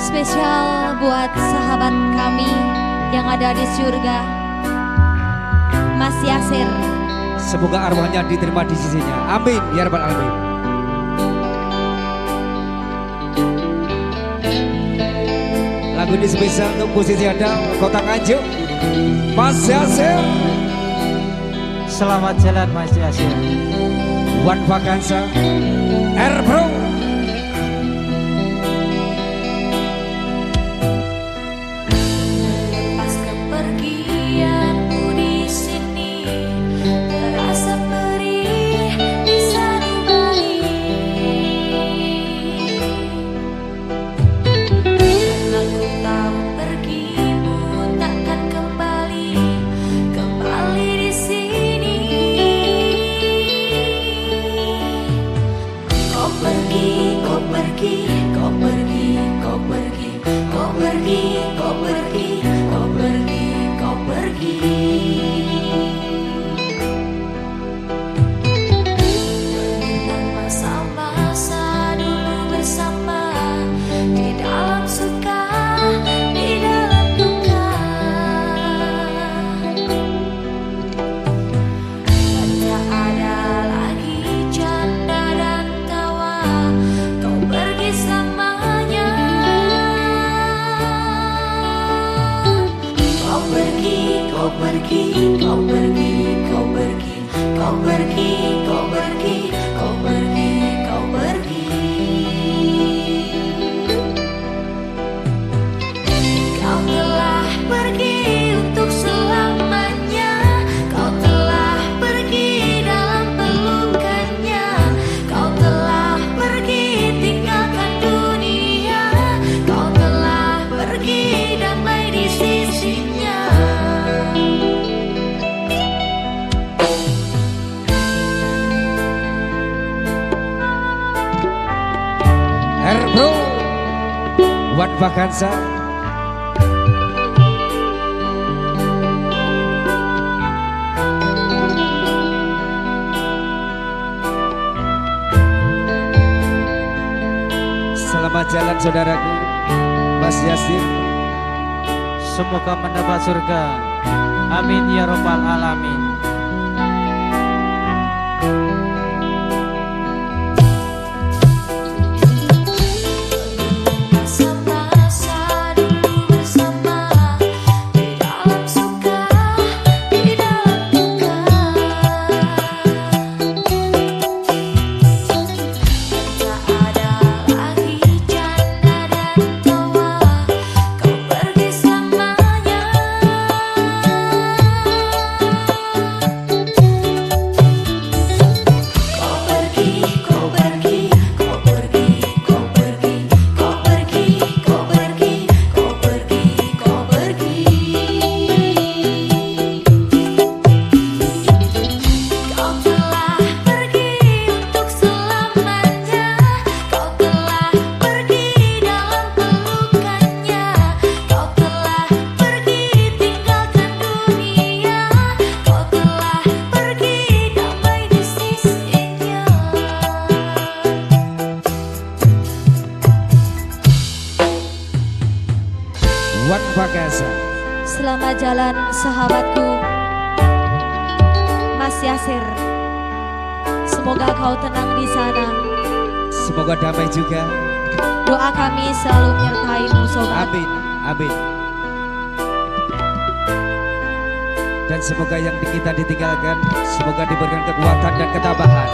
Spesial buat sahabat kami yang ada di surga Mas Yasir. Semoga arwahnya diterima di sisinya. Amin ya rabbal alamin. Lagu ini spesial untuk posisi ada Kota Nganjuk. Mas Yasir. Selamat jalan Mas Yasir. Wan Vakansa Erbrung kau pergi, kau pergi, kau pergi, kau pergi, kau pergi. Bro Wan Vakansa? Selamat jalan saudaraku. Mas Yasir Semoga mendapat surga. Amin ya robbal alamin Wan Bagasa. Selamat jalan sahabatku. Mas Yasir Semoga kau tenang di sana. Semoga damai juga. Doa kami selalu menyertaimu sobat. Amin, amin. Dan semoga yang kita ditinggalkan Semoga diberikan kekuatan dan ketabahan